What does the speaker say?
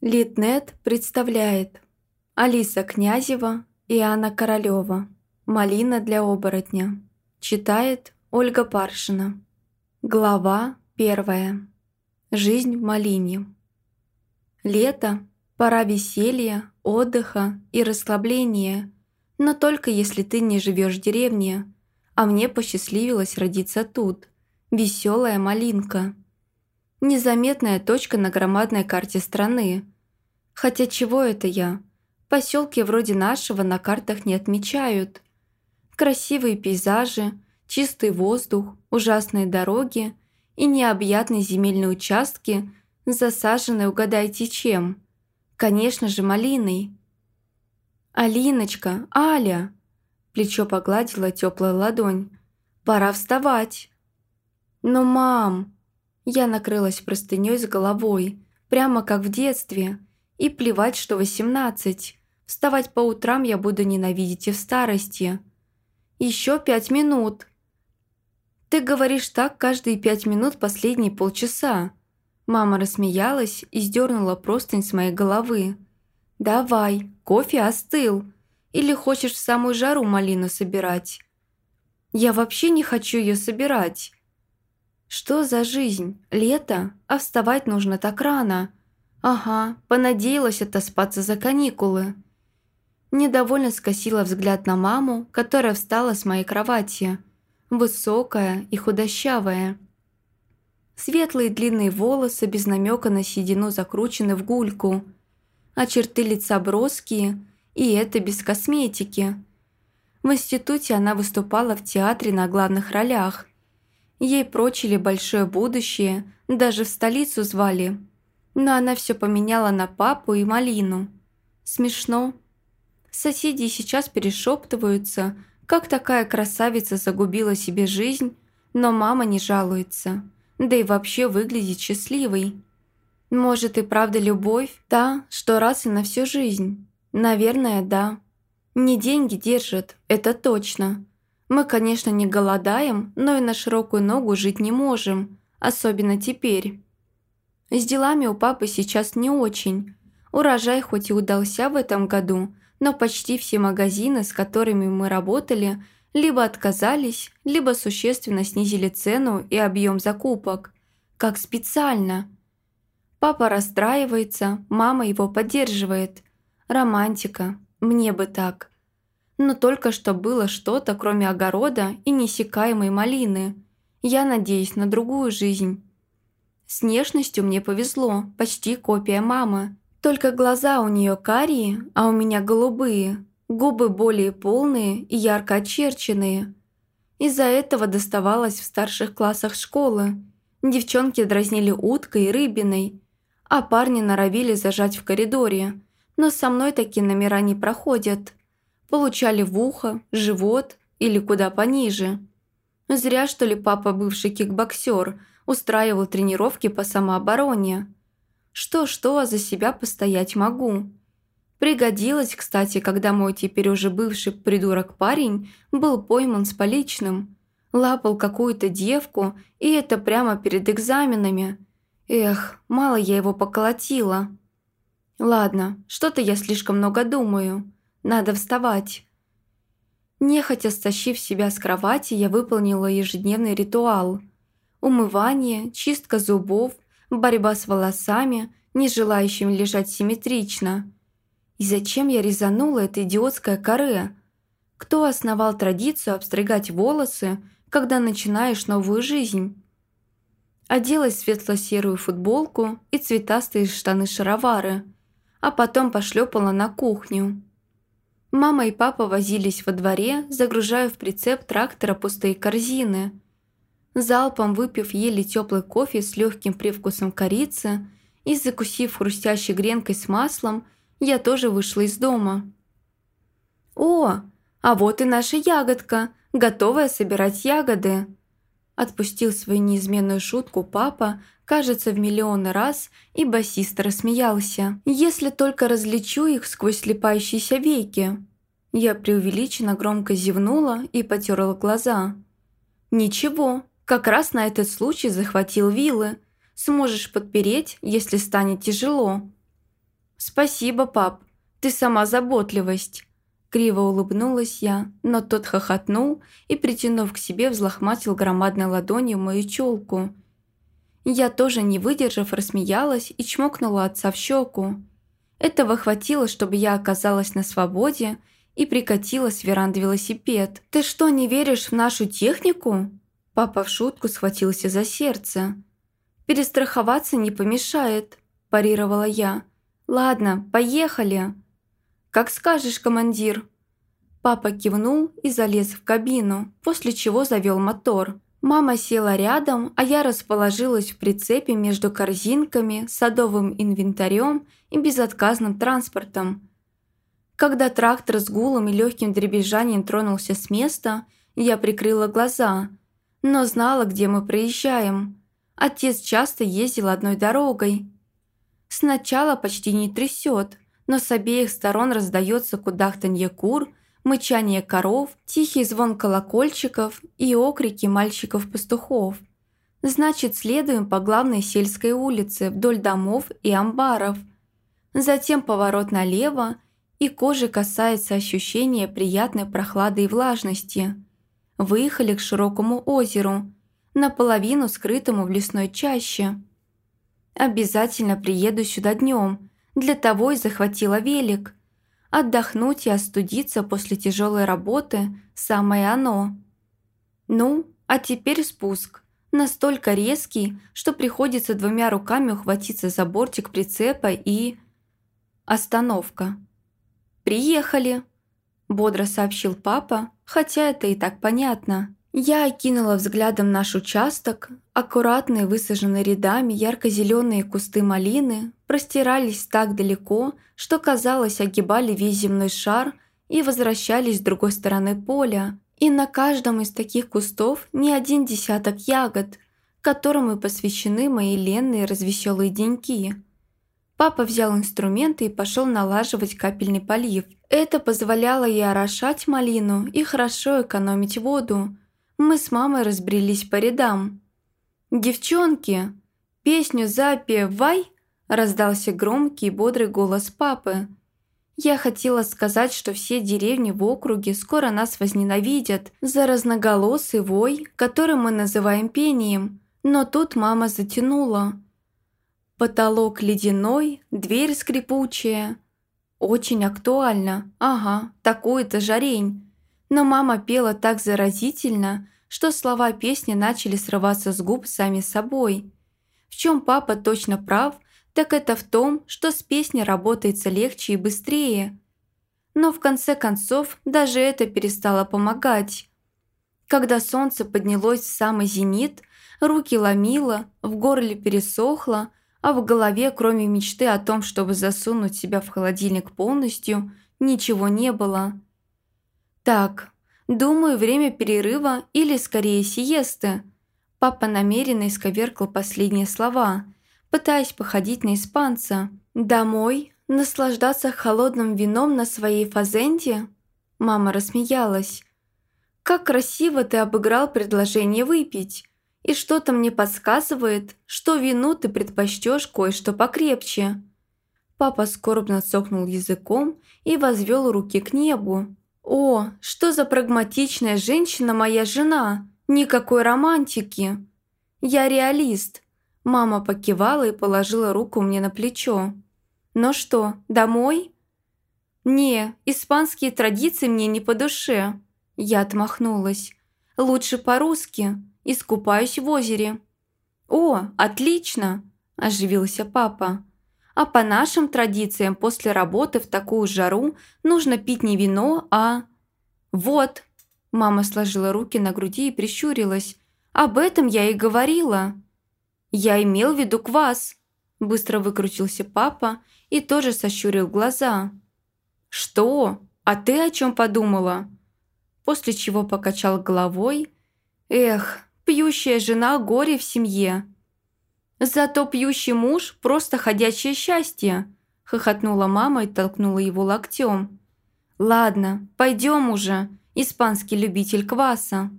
Литнет представляет Алиса Князева и Анна Королева. «Малина для оборотня». Читает Ольга Паршина. Глава первая. Жизнь в малине. Лето – пора веселья, отдыха и расслабления, но только если ты не живешь в деревне, а мне посчастливилось родиться тут. Веселая малинка – Незаметная точка на громадной карте страны. Хотя чего это я? Поселки вроде нашего на картах не отмечают. Красивые пейзажи, чистый воздух, ужасные дороги и необъятные земельные участки, засаженные угадайте чем. Конечно же, малиной. «Алиночка, Аля!» Плечо погладила теплая ладонь. «Пора вставать!» «Но, мам!» Я накрылась простыней с головой, прямо как в детстве. И плевать, что восемнадцать. Вставать по утрам я буду ненавидеть и в старости. Еще пять минут. Ты говоришь так каждые пять минут последние полчаса. Мама рассмеялась и сдернула простынь с моей головы. «Давай, кофе остыл. Или хочешь в самую жару малину собирать?» «Я вообще не хочу ее собирать. Что за жизнь? Лето? А вставать нужно так рано. Ага, понадеялась отоспаться за каникулы. Недовольно скосила взгляд на маму, которая встала с моей кровати. Высокая и худощавая. Светлые длинные волосы без намека на седину закручены в гульку, а черты лица броские, и это без косметики. В институте она выступала в театре на главных ролях, Ей прочили большое будущее, даже в столицу звали. Но она все поменяла на папу и малину. Смешно. Соседи сейчас перешептываются, как такая красавица загубила себе жизнь, но мама не жалуется, да и вообще выглядит счастливой. Может и правда любовь, та, что раз и на всю жизнь? Наверное, да. Не деньги держат, это точно. Мы, конечно, не голодаем, но и на широкую ногу жить не можем, особенно теперь. С делами у папы сейчас не очень. Урожай хоть и удался в этом году, но почти все магазины, с которыми мы работали, либо отказались, либо существенно снизили цену и объем закупок. Как специально. Папа расстраивается, мама его поддерживает. Романтика. Мне бы так но только что было что-то, кроме огорода и несекаемой малины. Я надеюсь на другую жизнь. С внешностью мне повезло, почти копия мамы. Только глаза у нее карие, а у меня голубые, губы более полные и ярко очерченные. Из-за этого доставалось в старших классах школы. Девчонки дразнили уткой и рыбиной, а парни норовили зажать в коридоре. Но со мной такие номера не проходят получали в ухо, живот или куда пониже. Зря, что ли, папа, бывший кикбоксер, устраивал тренировки по самообороне. Что-что, а за себя постоять могу. Пригодилось, кстати, когда мой теперь уже бывший придурок парень был пойман с поличным. Лапал какую-то девку, и это прямо перед экзаменами. Эх, мало я его поколотила. Ладно, что-то я слишком много думаю. Надо вставать. Нехотя стащив себя с кровати, я выполнила ежедневный ритуал. Умывание, чистка зубов, борьба с волосами, не желающими лежать симметрично. И зачем я резанула это идиотское коре? Кто основал традицию обстригать волосы, когда начинаешь новую жизнь? Оделась светло-серую футболку и цветастые штаны-шаровары, а потом пошлепала на кухню. Мама и папа возились во дворе, загружая в прицеп трактора пустые корзины. Залпом выпив еле теплый кофе с легким привкусом корицы и закусив хрустящей гренкой с маслом, я тоже вышла из дома. «О, а вот и наша ягодка, готовая собирать ягоды!» Отпустил свою неизменную шутку папа, кажется, в миллионы раз, и басист рассмеялся. «Если только различу их сквозь слепающиеся веки». Я преувеличенно громко зевнула и потерла глаза. «Ничего, как раз на этот случай захватил вилы. Сможешь подпереть, если станет тяжело». «Спасибо, пап, ты сама заботливость». Криво улыбнулась я, но тот хохотнул и, притянув к себе, взлохматил громадной ладонью мою челку. Я тоже, не выдержав, рассмеялась и чмокнула отца в щеку. Этого хватило, чтобы я оказалась на свободе и прикатила с веранды велосипед. «Ты что, не веришь в нашу технику?» Папа в шутку схватился за сердце. «Перестраховаться не помешает», – парировала я. «Ладно, поехали». «Как скажешь, командир». Папа кивнул и залез в кабину, после чего завел мотор. Мама села рядом, а я расположилась в прицепе между корзинками, садовым инвентарем и безотказным транспортом. Когда трактор с гулом и легким дребезжанием тронулся с места, я прикрыла глаза, но знала, где мы проезжаем. Отец часто ездил одной дорогой. Сначала почти не трясет, но с обеих сторон раздается кудахтанье кур, мычание коров, тихий звон колокольчиков и окрики мальчиков-пастухов. Значит, следуем по главной сельской улице вдоль домов и амбаров. Затем поворот налево, и кожи касается ощущения приятной прохлады и влажности. Выехали к широкому озеру, наполовину скрытому в лесной чаще. Обязательно приеду сюда днем, для того и захватила велик. Отдохнуть и остудиться после тяжелой работы – самое оно. Ну, а теперь спуск. Настолько резкий, что приходится двумя руками ухватиться за бортик прицепа и... Остановка. «Приехали!» – бодро сообщил папа, хотя это и так понятно. Я окинула взглядом наш участок. Аккуратные, высаженные рядами ярко-зеленые кусты малины простирались так далеко, что, казалось, огибали весь земной шар и возвращались с другой стороны поля. И на каждом из таких кустов не один десяток ягод, которым и посвящены мои ленные развеселые деньки. Папа взял инструменты и пошел налаживать капельный полив. Это позволяло и орошать малину, и хорошо экономить воду – мы с мамой разбрелись по рядам. «Девчонки, песню запевай!» раздался громкий и бодрый голос папы. Я хотела сказать, что все деревни в округе скоро нас возненавидят за разноголосый вой, который мы называем пением, но тут мама затянула. Потолок ледяной, дверь скрипучая. Очень актуально, ага, такой-то жарень. Но мама пела так заразительно, что слова песни начали срываться с губ сами собой. В чем папа точно прав, так это в том, что с песней работается легче и быстрее. Но в конце концов даже это перестало помогать. Когда солнце поднялось в самый зенит, руки ломило, в горле пересохло, а в голове, кроме мечты о том, чтобы засунуть себя в холодильник полностью, ничего не было. Так, думаю, время перерыва или скорее сиесты. Папа намеренно исковеркал последние слова, пытаясь походить на испанца. «Домой? Наслаждаться холодным вином на своей фазенде?» Мама рассмеялась. «Как красиво ты обыграл предложение выпить. И что-то мне подсказывает, что вину ты предпочтешь кое-что покрепче». Папа скорбно цокнул языком и возвел руки к небу. «О, что за прагматичная женщина моя жена! Никакой романтики!» «Я реалист!» Мама покивала и положила руку мне на плечо. «Ну что, домой?» «Не, испанские традиции мне не по душе». Я отмахнулась. «Лучше по-русски. Искупаюсь в озере». «О, отлично!» – оживился папа. А по нашим традициям после работы в такую жару нужно пить не вино, а... Вот. Мама сложила руки на груди и прищурилась. Об этом я и говорила. Я имел в виду квас. Быстро выкрутился папа и тоже сощурил глаза. «Что? А ты о чем подумала?» После чего покачал головой. «Эх, пьющая жена горе в семье. «Зато пьющий муж – просто ходячее счастье!» – хохотнула мама и толкнула его локтем. «Ладно, пойдем уже, испанский любитель кваса».